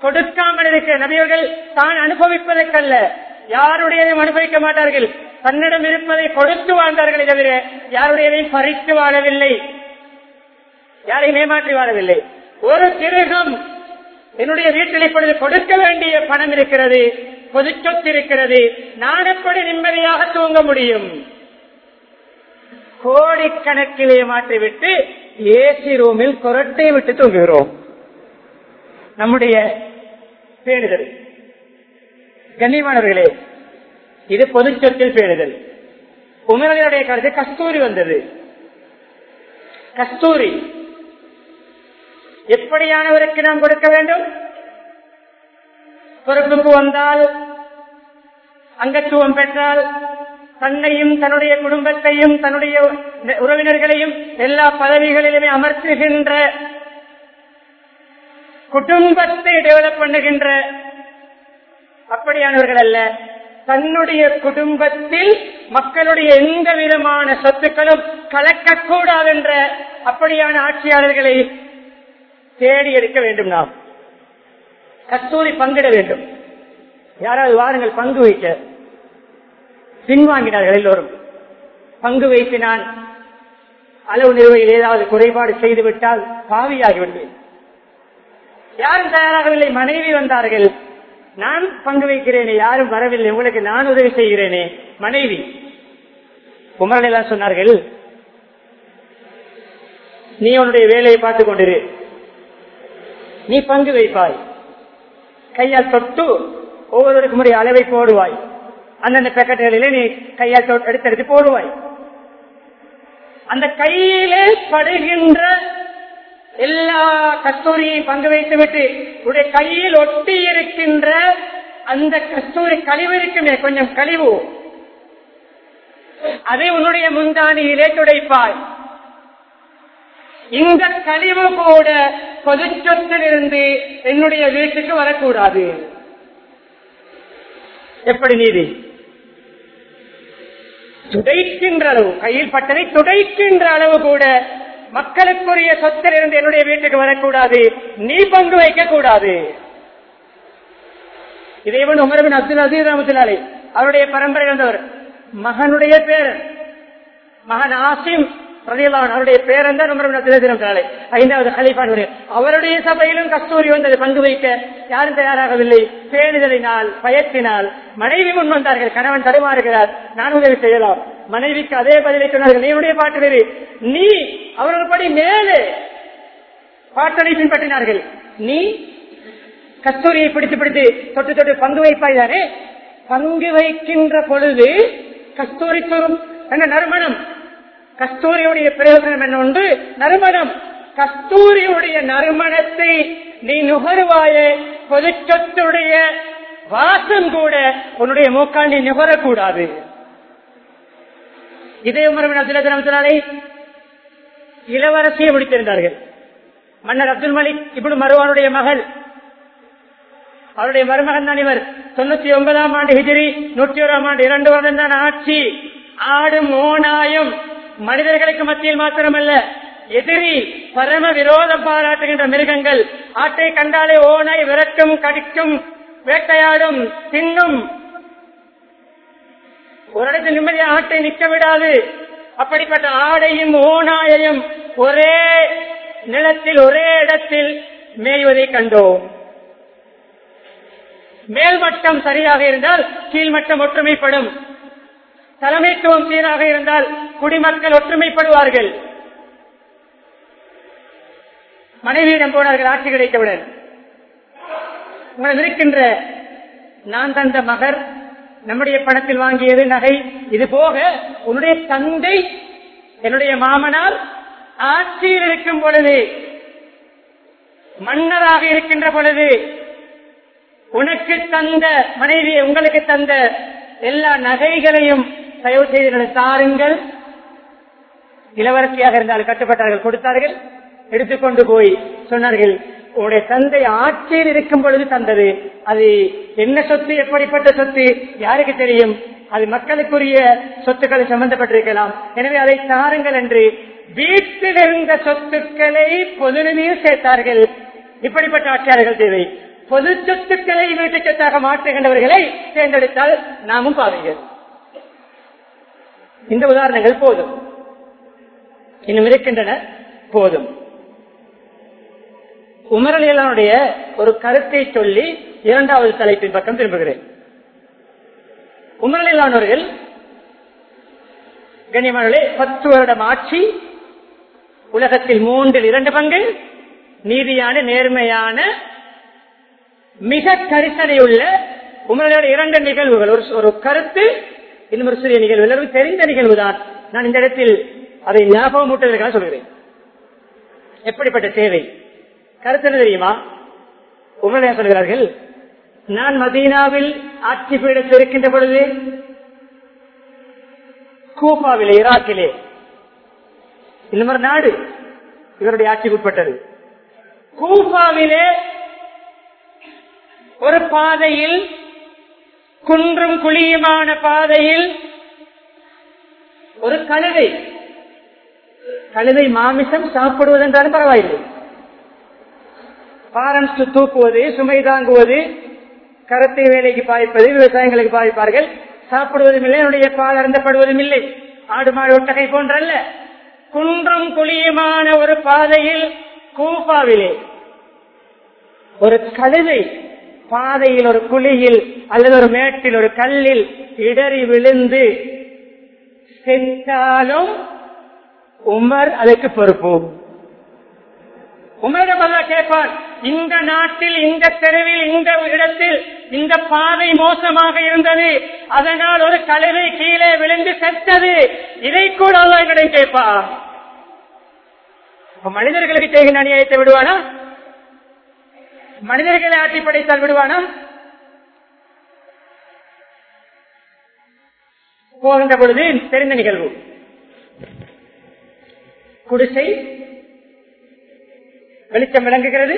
கொடுக்காமல் இருக்கிற நபியர்கள் தான் அனுபவிப்பதற்கல்ல. யாருடையதையும் அனுபவிக்க மாட்டார்கள். தன்னிடம் இருப்பதை கொடுத்து வாழ்ந்தார்களே தவிர யாருடையதையும் பறித்து வாழவில்லை. யாரையும் ஏமாற்றி வாழவில்லை. ஒரு திருகம் என்னுடைய வீட்டில் இப்பொழுது கொடுக்க வேண்டிய பணம் இருக்கிறது பொது சொத்து இருக்கிறது. நான் எப்படி நிம்மதியாக தூங்க முடியும்? கோடிக்கணக்கிலே மாற்றிவிட்டு ஏசி ரூமில் குரட்டை விட்டு தூங்குகிறோம். நம்முடைய பேடுதல் கண்ணியமானவர்களே இது பொது சொத்தில் பேடுதல் உமர்களுடைய கருத்து கஸ்தூரி வந்தது. கஸ்தூரி எப்படியானவருக்கு நாம் கொடுக்க வேண்டும்? பொறுப்புக்கு வந்தால் அங்கத்துவம் பெற்றால் தன்னையும் தன்னுடைய குடும்பத்தையும் தன்னுடைய உறவினர்களையும் எல்லா பதவிகளிலுமே அமர்த்துகின்ற குடும்பத்தை டெவலப் பண்ணுகின்ற அப்படியானவர்கள் அல்ல. தன்னுடைய குடும்பத்தில் மக்களுடைய எந்த விதமான சொத்துக்களும் கலக்கக்கூடாது என்ற அப்படியான ஆட்சியாளர்களை தேடி எடுக்க வேண்டும் நாம். கஸ்தூரி பங்கிட வேண்டும். யாராவது வாருங்கள் பங்கு வைக்க பின்வாங்கினார்கள் எல்லோரும். பங்கு வைத்து நான் அளவு நிறுவையில் ஏதாவது குறைபாடு செய்துவிட்டால் பாவியாகி விடுவேன் யாரும் தயாராகவில்லை மனைவி வந்தார்கள். நான் பங்கு வைக்கிறேனே யாரும் வரவில்லை உங்களுக்கு நான் உதவி செய்கிறேனே மனைவி. குமரன் எல்லாம் சொன்னார்கள் நீ உன்னுடைய வேலையை பார்த்துக் கொண்டிரு. நீ பங்கு வைப்பாய். கையால் தொட்டு ஒவ்வொருவருக்கும் உடைய அளவை போடுவாய். அந்தந்த பேக்கெட்டுகளிலே நீ கையால் எடுத்தெடுத்து போடுவாய். அந்த கையிலே படுகின்ற எல்லா கஸ்தூரியையும் பங்கு வைத்து விட்டு உடைய கையில் ஒட்டி இருக்கின்ற அந்த கஸ்தூரி கழிவு இருக்குமே கொஞ்சம் கழிவு. அதை உன்னுடைய முந்தானியிலே துடைப்பாய். இந்த கழிவு கூட பொது சொத்திலிருந்து என்னுடைய வீட்டுக்கு வரக்கூடாது. எப்படி நீதி? துடைக்கின்ற அளவு கையில் பட்டதை துடைக்கின்ற அளவு கூட மக்களுக்குரிய சொத்திலிருந்து என்னுடைய வீட்டுக்கு வரக்கூடாது நீ பங்கு வைக்க கூடாது இதை வந்து உமரபின் அப்துல் அசீஸ் ரமத்துலாலே அவருடைய பரம்பரை வந்தவர் மகனுடைய பேர் மகன் ஆசிம் அவருடைய பேரன் தான் ஐந்தாவது கலிபான் அவருடைய சபையிலும் கஸ்தூரி வந்தது பங்கு வைக்க யாரும் தயாராகவில்லை. பேணுதலினால் பயத்தினால் மனைவி முன் வந்தார்கள். கணவன் தடுமாறுகிறார். நான் உதவி செய்யலாம். மனைவிக்கு அதே பதிலை சொன்னார்கள். நீனுடைய பாட்டு நீ அவர்கள் படி மேலே பாட்டனை பின்பற்றினார்கள். நீ கஸ்தூரியை பிடித்து பிடித்து தொட்டு தொட்டு பங்கு வைப்பாய் தானே? பங்கு வைக்கின்ற பொழுது கஸ்தூரி தரும் என்ன நறுமணம்? கஸ்தூரியுடைய பிரயோஜனம் என்ன ஒன்று நறுமணம். கஸ்தூரியுடைய நறுமணத்தை நீ நுகருவாய. பொது வாசம் கூட உன்னுடைய மூக்காண்டி நுகரக்கூடாது. இதே உமரவினாலே இளவரசியை முடித்திருந்தார்கள். மன்னர் அப்துல் மலிக் இப்படி மருவானுடைய மகள். அவருடைய மருமகன் தான் இவர். தொண்ணூத்தி ஒன்பதாம் ஆண்டு ஹிஜிரி நூற்றி ஓராம் ஆண்டு இரண்டு வருடம் தான் ஆட்சி. ஆடும் ஓனாயும் மனிதர்களுக்கு மத்தியில் மாத்திரமல்ல எதிரி பரம விரோதம் பாராட்டுகின்ற மிருகங்கள் ஆட்டை கண்டாலே ஓனை விரட்டும் கடிக்கும் வேட்டையாடும் தின்னும். ஒரு இடத்தில் நிம்மதியாக ஆட்டை நிற்க விடாது. அப்படிப்பட்ட ஆடையும் ஓனாயையும் ஒரே நிலத்தில் ஒரே இடத்தில் மேய்வதை கண்டோம். மேல்மட்டம் சரியாக இருந்தால் கீழ்மட்டம் ஒற்றுமைப்படும். தலைமைத்துவம் சீராக இருந்தால் குடிமக்கள் ஒற்றுமைப்படுவார்கள். மனைவியிடம் போனார்கள் ஆட்சி கிடைத்தவுடன். உங்களிடம் இருக்கின்ற நான் தந்த மகர் நம்முடைய பணத்தில் வாங்கியது நகை இது போக உன்னுடைய தந்தை என்னுடைய மாமனார் ஆட்சியில் இருக்கும் பொழுது மன்னராக இருக்கின்ற பொழுது உனக்கு தந்த மனைவி உங்களுக்கு தந்த எல்லா நகைகளையும் தயவு செய்து தாருங்கள். இளவரசியாக இருந்தால் கட்டுப்பட்டார்கள் கொடுத்தார்கள். எடுத்துக்கொண்டு போய் சொன்னார்கள் உங்களுடைய தந்தை ஆட்சியில் இருக்கும் பொழுது தந்தது. அது என்ன சொத்து எப்படிப்பட்ட சொத்து யாருக்கு தெரியும்? அது மக்களுக்குரிய சொத்துக்களை சம்பந்தப்பட்டிருக்கலாம். எனவே அதை தாருங்கள் என்று வீட்டில் இருந்த சொத்துக்களை பொதுநிலையில் சேர்த்தார்கள். இப்படிப்பட்ட ஆட்சியாளர்கள் தேவை. பொது சொத்துக்களை வீட்டு சொத்தாக மாற்றுகின்றவர்களை தேர்ந்தெடுத்தால் நாமும் பாருங்கள். இந்த உதாரணங்கள் போதும். இன்னும் இருக்கின்றன போதும். உமரலியலானுடைய ஒரு கருத்தை சொல்லி இரண்டாவது தலைப்பின் பக்கம் திரும்புகிறேன். உமரலியலானவர்கள் கண்ணியமானே பத்து வருடம் ஆட்சி உலகத்தில் மூன்றில் இரண்டு பங்கு நீதியான நேர்மையான மிக கரிசனையுள்ள உமரலியோட இரண்டு நிகழ்வுகள். ஒரு ஒரு கருத்து இன்னும் நிகழ்வு எல்லாரும் தெரிந்த நிகழ்வு தான் நான் இந்த இடத்தில் அதை ஞாபகம் மூட்டதற்காக சொல்கிறேன். எப்படிப்பட்ட சேவை கருத்து என்ன தெரியுமா? உமரலியா சொல்கிறார்கள் நான் மதீனாவில் ஆட்சி பீடத்தில் இருக்கின்ற பொழுது கூபாவிலே ஈராக்கிலே இந்த மாதிரி நாடு இவருடைய ஆட்சிக்கு உட்பட்டது. கூபாவிலே ஒரு பாதையில் குன்றும் குழியுமான பாதையில் ஒரு கழுதை. கழுதை மாமிசம் சாப்பிடுவதென்றாலும் பரவாயில்லை. பாரன்ஸ் தூக்குவது சுமை தாங்குவது கரத்தை வேலைக்கு பாய்ப்பது விவசாயங்களுக்கு பாய்ப்பார்கள். சாப்பிடுவதும் இல்லை என்னுடைய பால் அருந்தப்படுவதும் இல்லை. ஆடு மாடு ஒட்டகை போன்றல்ல. குன்றும் குழியுமான ஒரு பாதையில் கூப்பாவிலே ஒரு கழுதை பாதையில் ஒரு குழியில் அல்லது ஒரு மேட்டில் ஒரு கல்லில் இடறி விழுந்து சென்றாலும் உமர் அதுக்கு பொறுப்பு. உமரிடம் அல்ல கேட்பார் இந்த நாட்டில் இந்த தெருவில் இந்த இடத்தில் இந்த பாதை மோசமாக இருந்தது. அதனால் ஒரு கழுதை கீழே விழுந்து செத்தது. இதை கூட அல்ல எங்களிடம் கேட்பார் மனிதர்களுக்கு செய்கின்ற அநியாயத்தை விடுவானா? மனிதர்களை ஆட்சி படைத்தால் விடுவானா? போகின்ற பொழுது தெரிந்த நிகழ்வு. குடிசை வெளிச்சம் விளங்குகிறது.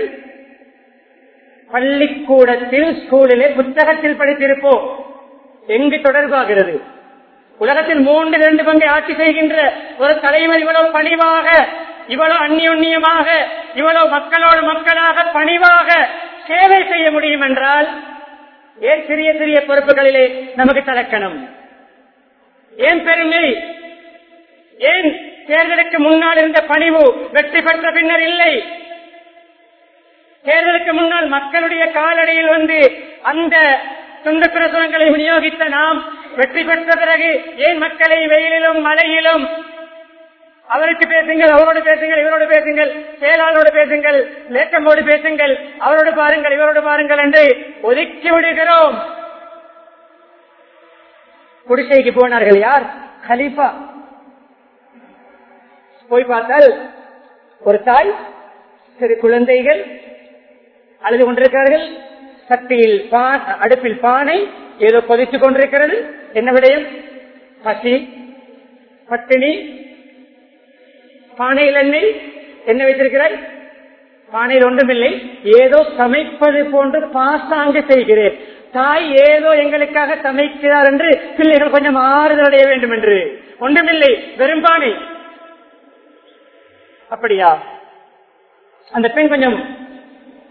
பள்ளிக்கூடத்தில் ஸ்கூலிலே புத்தகத்தில் படித்திருப்போம். எங்கு தொடர்பாகிறது? உலகத்தில் மூன்று இரண்டு பங்கை ஆட்சி செய்கின்ற ஒரு தலைவர் இவ்வளவு பணிவாக இவ்வளவு அந்நியுன்னியமாக இவ்வளவு மக்களோடு மக்களாக பணிவாக சேவை செய்ய முடியும் என்றால் ஏன் சிறிய சிறிய பொறுப்புகளிலே நமக்கு தலக்கணும் ஏன் பெருமை? ஏன் தேர்தலுக்கு முன்னால் இருந்த பணிவு வெற்றி பெற்ற பின்னர் இல்லை? தேர்தலுக்கு முன்னால் மக்களுடைய காலடியில் வந்து அந்த துண்டு பிரசுரங்களை விநியோகித்த நாம் வெற்றி பெற்ற பிறகு ஏன் மக்களை வெயிலிலும் மழையிலும் அவருக்கு பேசுங்கள் அவரோடு பேசுங்கள் இவரோடு பேசுங்கள் செயலாளரோடு பேசுங்கள் நேற்றமோடு பேசுங்கள் அவரோடு பாருங்கள் இவரோடு பாருங்கள் என்று ஒதுக்கி விடுகிறோம். குடிசைக்கு போனார்கள் யார்? கலீஃபா. போய் பார்த்தால் ஒரு தாய் சிறு குழந்தைகள் அழுது கொண்டிருக்கிறார்கள். சக்தியில் அடுப்பில் பானை ஏதோ கொதித்துக் கொண்டிருக்கிறது. என்ன விடயம்? பசி பட்டினி பானையில் எண்ணெய் என்ன வைத்திருக்கிறாய்? பானையில் ஒன்றுமில்லை. ஏதோ சமைப்பது போன்று பாசாங்கு செய்கிறேன். தாய் ஏதோ எங்களுக்காக சமைக்கிறார் என்று பிள்ளைகள் கொஞ்சம் ஆறுதல் அடைய வேண்டும் என்று. ஒன்றுமில்லை. வெறும் பானை. அப்படியா? அந்த பெண் கொஞ்சம்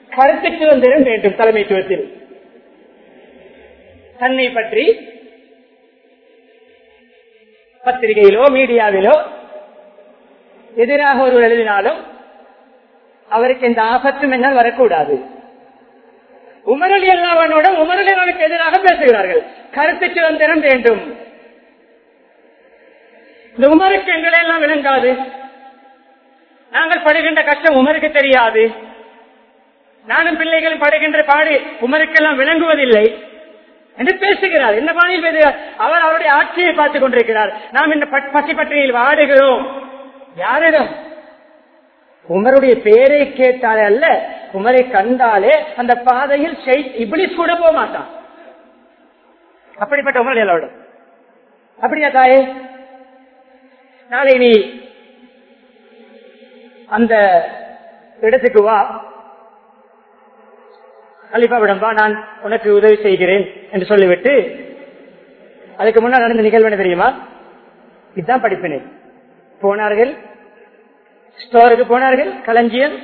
கருத்துக்கு வந்திடம் வேண்டும் தலைமைத்துவத்தில். தன்னை பற்றி பத்திரிகையிலோ மீடியாவிலோ எதிராக ஒருவர் எழுதினாலும் அவருக்கு இந்த ஆபத்தும் என்னால் வரக்கூடாது. உமரலி அல்லாவனோட உமரலியவனுக்கு எதிராக பேசுகிறார்கள். கருத்து சுதந்திரம் வேண்டும். இந்த உமருக்கு எங்களை எல்லாம் விளங்காது. நாங்கள் படுகின்ற கஷ்டம் உமருக்கு தெரியாது. நானும் பிள்ளைகளும் படுகின்ற பாடு உமருக்கெல்லாம் விளங்குவதில்லை என்று பேசுகிறார். என்ன பாணியில் பேசுகிறார்? அவர் அவருடைய ஆட்சியை பார்த்துக் கொண்டிருக்கிறார். நாம் இந்த ப- பசி பற்றியில் வாடுகிறோம். யாரிடம்? உமருடைய பேரை கேட்டாலே அல்ல உமரை கண்டாலே அந்த பாதையில் இப்படி கூட போக மாட்டான். அப்படிப்பட்ட உமர் எல்லாரோட அப்படியா தாயே? நாளை நீ அந்த இடத்துக்கு வா. கலிப்பாவிடம் வா நான் உனக்கு உதவி செய்கிறேன் என்று சொல்லிவிட்டு அதுக்கு முன்னால் நடந்த நிகழ்வு என்ன தெரியுமா? இதுதான் படிப்பினை. போனார்கள்? ஸ்டோருக்கு போனார்கள்? களஞ்சியம்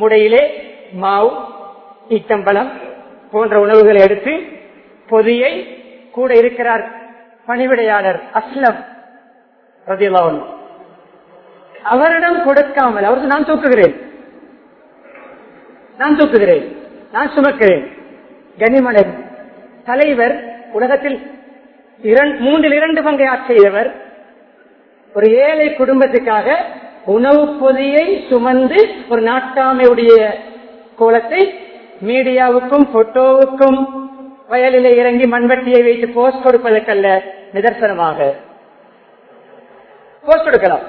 முடையிலே மாவு ஈட்டம்பழம் போன்ற உணவுகளை எடுத்து பொதியை கூட இருக்கிறார் பணிவிடையாளர் அஸ்லம் ரதியல்லாஹு அவரிடம் கொடுக்காமல் அவருக்கு நான் தூக்குகிறேன். நான் தூக்குகிறேன். நான் சுமக்கிறேன். கனிமலன் தலைவர் உலகத்தில் மூன்றில் இரண்டு பங்கை ஆட்சியவர் செய்தவர் ஒரு ஏழை குடும்பத்துக்காக உணவு பொதியை சுமந்து ஒரு நாட்டாமையுடைய கோலத்தை மீடியாவுக்கும் போட்டோவுக்கும் வயலில் இறங்கி மண்வெட்டியை வைத்து போஸ்ட் கொடுப்பதற்கல்ல நிதர்சனமாக. போஸ்ட் கொடுக்கலாம்.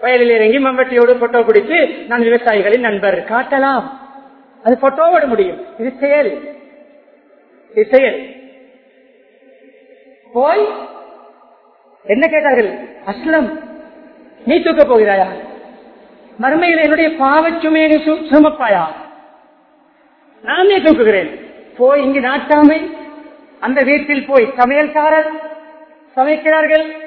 வயலில் இறங்கி மம்பட்டியோடு போட்டோ பிடித்து நான் விவசாயிகளின் நண்பர் காட்டலாம். அது போட்டோவோட முடியும். இது செயல். இது செயல். போய் என்ன கேட்டார்கள்? அஸ்லம். நீ தூக்க போகிறாயா? மறுமையில் என்னுடைய பாவச்சுமையை சு- சுமப்பாயா? நானே தூக்குகிறேன் போய் இங்கு நாட்டாமை. அந்த வீட்டில் போய் சமையல்காரர் சமைக்கிறார்கள்.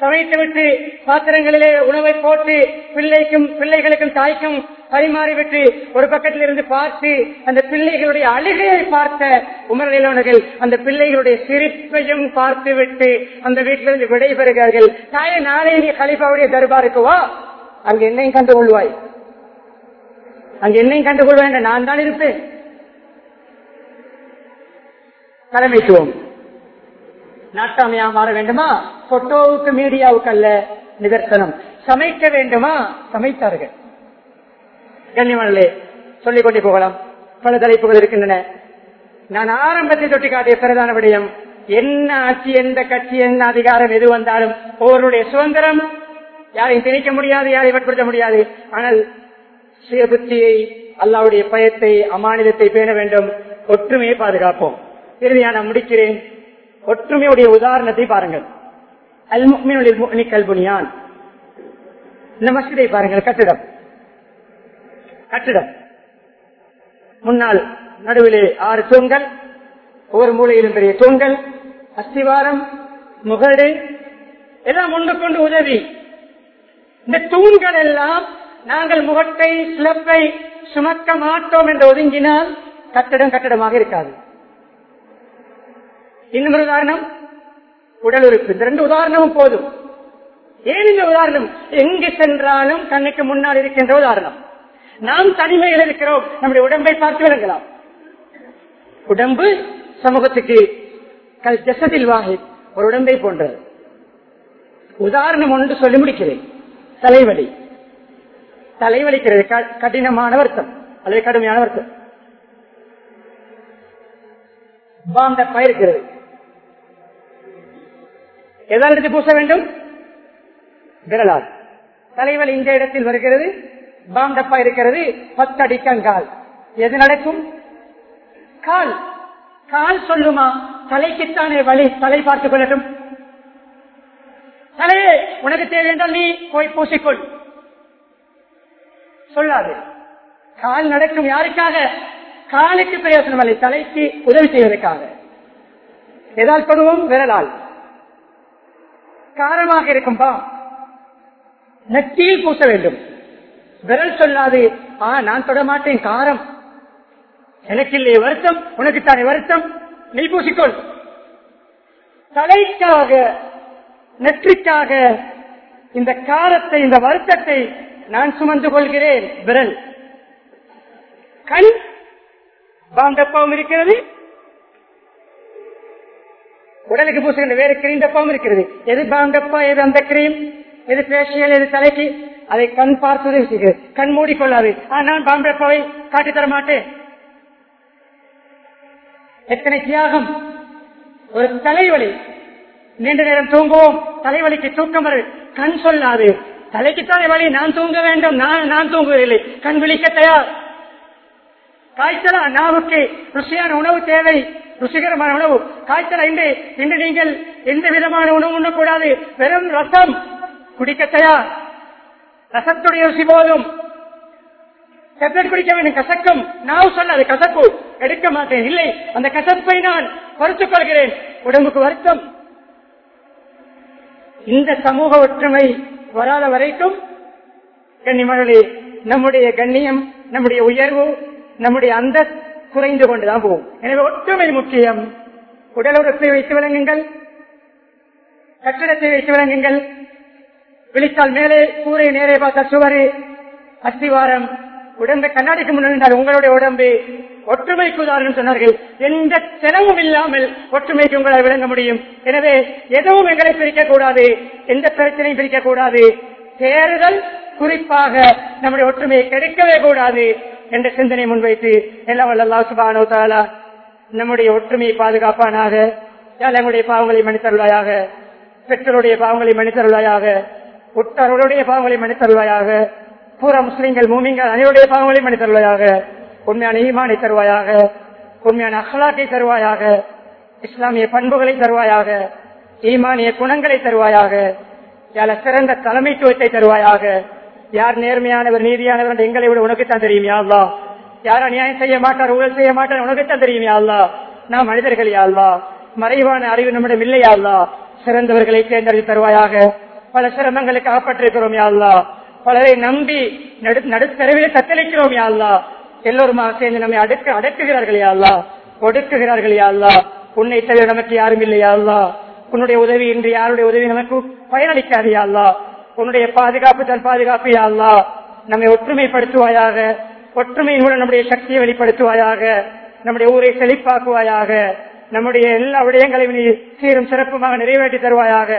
சமைத்து விட்டு பாத்திரங்களிலே உணவை போட்டு பிள்ளைக்கும் பிள்ளைகளுக்கும் தாய்க்கும் பரிமாறிவிட்டு ஒரு பக்கத்தில் இருந்து பார்த்து அந்த பிள்ளைகளுடைய அழுகையை பார்த்த உமரநிலவர்கள் அந்த பிள்ளைகளுடைய சிரிப்பையும் பார்த்து விட்டு அந்த வீட்டிலிருந்து விடைபெறுகிறார்கள். தாயை நாளை நீ கலிபாவுடைய தர்பாருக்கு வா. அங்கு என்னையும் கண்டு கொள்வாய் அங்கு என்னையும் கண்டு கொள்வாய் நான் தான் இருப்பேன். தலைமைத்துவம். நாட்டாமையா மாற வேண்டுமா? போட்டோவுக்கு மீடியாவுக்கு அல்ல நிதர்சனம். சமைக்க வேண்டுமா? சமைத்தார்கள். கண்ணியமனே சொல்லிக் கொண்டே போகலாம். பல தலைப்புகள் இருக்கின்றன. நான் ஆரம்பத்தில் தொட்டி காட்டிய பிரதான விடயம் என்ன ஆட்சி எந்த கட்சி என்ன அதிகாரம் எது வந்தாலும் ஒவ்வொருடைய சுதந்திரம் யாரையும் திணிக்க முடியாது யாரையும் வற்புறுத்த முடியாது. ஆனால் சுய புத்தியை அல்லாவுடைய பயத்தை அமானிதத்தை பேண வேண்டும். ஒற்றுமையை பாதுகாப்போம். இறுதியான நான் முடிக்கிறேன். ஒற்றுமையுடைய உதாரணத்தை பாருங்கள். அல் முக்மினுடைய கல்புனியான். இந்த மசிதை பாருங்கள் கட்டிடம். கட்டிடம். முன்னால் நடுவிலே ஆறு தூண்கள் ஒவ்வொரு மூலையிலும் பெரிய தூண்கள் அஸ்திவாரம் முகடு எல்லாம் ஒன்று கொண்டு உதவி. இந்த தூண்கள் எல்லாம் நாங்கள் முகட்டை சிலப்பை சுமக்க மாட்டோம் என்று ஒதுங்கினால் கட்டடம் கட்டடமாக இருக்காது. இன்னும் ஒரு உதாரணம். உடல் உறுப்பு. இந்த ரெண்டு உதாரணமும் போதும். ஏன் இந்த உதாரணம்? எங்கு சென்றாலும் கண்ணுக்கு முன்னால் இருக்கின்ற உதாரணம். நாம் தனிமையில் இருக்கிறோம். நம்முடைய உடம்பை பார்த்து விளங்கலாம். உடம்பு சமூகத்துக்கு கல் ஜசதில் வாகி ஒரு உடம்பை போன்றது. உதாரணம் ஒன்று சொல்லி முடிக்கிறேன். தலைவலி. தலைவலிக்கிறது க- கடினமான வருத்தம். அல்லது கடுமையான வருத்தம். பாந்த பயிருக்கிறது. எதால் எடுத்து பூச வேண்டும்? விரலால். தலைவல் இந்த இடத்தில் வருகிறது பாந்தப்பா இருக்கிறது பத்தடி கங்கால். எது நடக்கும்? கால். கால் சொல்லுமா? தலைக்குத்தானே வழி தலை பார்த்துக் கொள்ளட்டும். தலையே உனக்கு தேவையென்றால் நீ போய் பூசிக்கொள். சொல்லாது. கால் நடக்கும் யாருக்காக? காலுக்கு பிரயோசனம் இல்லை தலைக்கு உதவி செய்வதற்காக. எதால் தொடுவோம்? விரலால். காரமாக இருக்கும் பா. நெற்றியில் பூச வேண்டும். விரல் சொல்லாது. ஆ நான் தொடமாட்டேன் காரம். எனக்கு இல்லையே வருத்தம் உனக்குத்தானே வருத்தம். நீ பூசிக்கொள். தலைக்காக நெற்றிக்காக இந்த காரத்தை இந்த வருத்தத்தை நான் சுமந்து கொள்கிறேன். விரல். கண் பாந்தப்பாவும் இருக்கிறது. உடலுக்கு பூசுகின்ற வேறு கிரீம் டப்பாவும் இருக்கிறது. எது பாங்கப்பா எது அந்த கிரீம் எது பேஷியல் எது தலைக்கு அதை கண் பார்த்து கண் மூடிக்கொள்ளாது. ஆ, நான் பாம்பப்பாவை காட்டி தர மாட்டேன். எத்தனை தியாகம். ஒரு தலைவலி. நீண்ட நேரம் தூங்குவோம். தலைவலிக்கு தூக்கம் வரு கண் சொல்லாது. தலைக்குத்தானே வழி நான் தூங்க வேண்டும். நான் நான் தூங்குவதில்லை. கண் விழிக்க தயார். காய்ச்சலா? நாவுக்கு ருசியான உணவு தேவை. ருசிகரமான உணவு. காய்ச்சல் ஐந்து இன்று நீங்கள் எந்த விதமான உணவு உண்ணக்கூடாது. வெறும் ரசம் குடிக்க தயார். ரசத்துடைய ருசி போதும். டெப்லெட் குடிக்க வேண்டும். கசக்கும். நான் சொல்லாது. கசப்பு. எடுக்க மாட்டேன். இல்லை. அந்த கசப்பை நான் பொறுத்துக் கொள்கிறேன். உடம்புக்கு வருத்தம். இந்த சமூக ஒற்றுமை வராத வரைக்கும் கண்ணிமகளே நம்முடைய கண்ணியம் நம்முடைய உயர்வு நம்முடைய அந்த குறைந்து கொண்டுதான் போகும். எனவே ஒற்றுமை முக்கியம். உடல் வைத்து விளங்குங்கள். கட்டிடத்தை வைத்து விளங்குங்கள். விழித்தால் மேலே கூரை நேரே பார்த்தால் சுவரு. அஸ்திவாரம். உடம்பு கண்ணாடிக்கு முன்னால் உங்களுடைய உடம்பு. ஒற்றுமைக்கு உதாரணம் சொன்னார்கள். எந்த செலவும் இல்லாமல் ஒற்றுமைக்கு உங்களால் விளங்க முடியும். எனவே எதுவும் எங்களை பிரிக்கக்கூடாது. எந்த பிரச்சனையும் பிரிக்கக்கூடாது. தேர்தல் குறிப்பாக நம்முடைய ஒற்றுமையை கிடைக்கவே கூடாது. என்ற சிந்தனை முன்வைத்து எல்லாம் வல்ல சுபானோ தாலா நம்முடைய ஒற்றுமையை பாதுகாப்பானாக எங்களுடைய பாவங்களை மன்னித்தருள்வாயாக பெற்றோருடைய பாவங்களை மன்னித்தருள்வாயாக உற்றார்களுடைய பாவங்களை மன்னித்தருள்வாயாக பூரா முஸ்லீம்கள் மூமிங்கள் அனைவருடைய பாவங்களை மன்னித்தருள்வாயாக உண்மையான ஈமானை தருவாயாக உண்மையான அகலாக்கை தருவாயாக இஸ்லாமிய பண்புகளை தருவாயாக ஈமானிய குணங்களை தருவாயாக யார சிறந்த தலைமைத்துவத்தை தருவாயாக யார் நேர்மையானவர் நீதியானவர் என்று எங்களை விட உனக்குத்தான் தெரியும் யாழ்லா யார் அநியாயம் செய்ய மாட்டார் ஊழல் செய்ய மாட்டார் உனக்குத்தான் தெரியும் யாழ்லா நாம் மனிதர்கள் யாழ்லா மறைவான அறிவு நம்மிடம் இல்லை யாழ்லா சிறந்தவர்களை தேர்ந்தெடுத்து தருவாயாக பல சிரமங்களுக்கு காப்பாற்றிருக்கிறோம் யாழ்லா பலரை நம்பி நடு நடுத்தரவில் தத்தளிக்கிறோம் யாழ்லா எல்லோருமாக சேர்ந்து நம்மை அடுக்க அடக்குகிறார்கள் யாழ்லா ஒடுக்குகிறார்கள் யாழ்லா உன்னை தவிர நமக்கு யாரும் இல்லையாழ்வா உன்னுடைய உதவி இன்றி யாருடைய உதவி நமக்கு பயனளிக்காது யாழ்லா உன்னுடைய பாதுகாப்பு தன் பாதுகாப்பு யாழ்லா நம்மை ஒற்றுமைப்படுத்துவாயாக. ஒற்றுமையின் மூலம் நம்முடைய சக்தியை வெளிப்படுத்துவாயாக. நம்முடைய ஊரை செழிப்பாக்குவாயாக. நம்முடைய எல்லா விடயங்களையும் நீ சீரும் சிறப்புமாக நிறைவேற்றி தருவாயாக.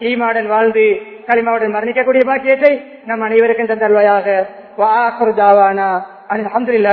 ஈமாடன் வாழ்ந்து களிமாவுடன் மரணிக்கக்கூடிய பாக்கியத்தை நம் அனைவருக்கும் தந்தருவாயாக. வாக்குதாவானா அலமதுல்லா